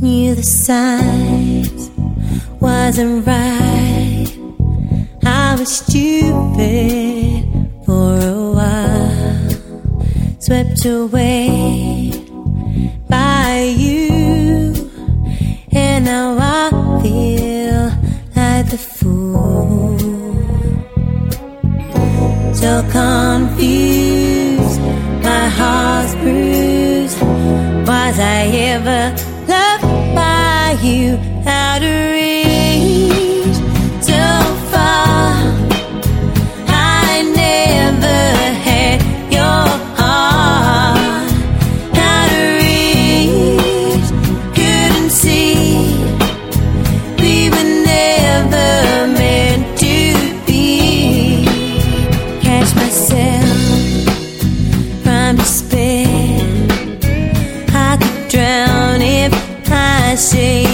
knew the signs wasn't right. I was stupid for a while, swept away by you, and now I feel like the fool. So confused, my heart's bruised. Was I ever you? Out of reach, far. I never had your heart. Out of reach, couldn't see. We were never meant to be. Catch myself from despair. I could drown if I stay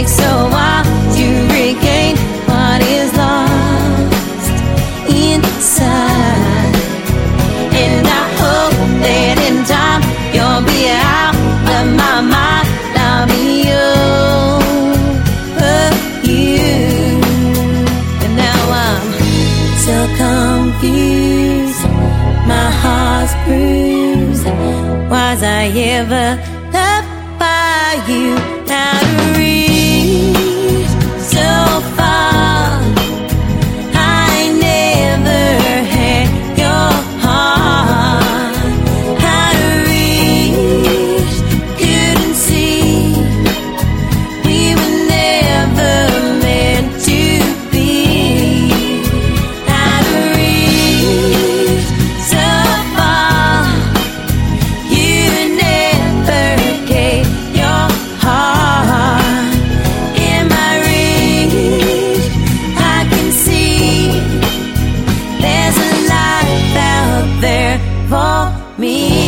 Takes a while to regain what is lost inside. And I hope that in time you'll be out of my mind. I'll be over you. And now I'm so confused. My heart's bruised. Was I ever loved by you? Out for me.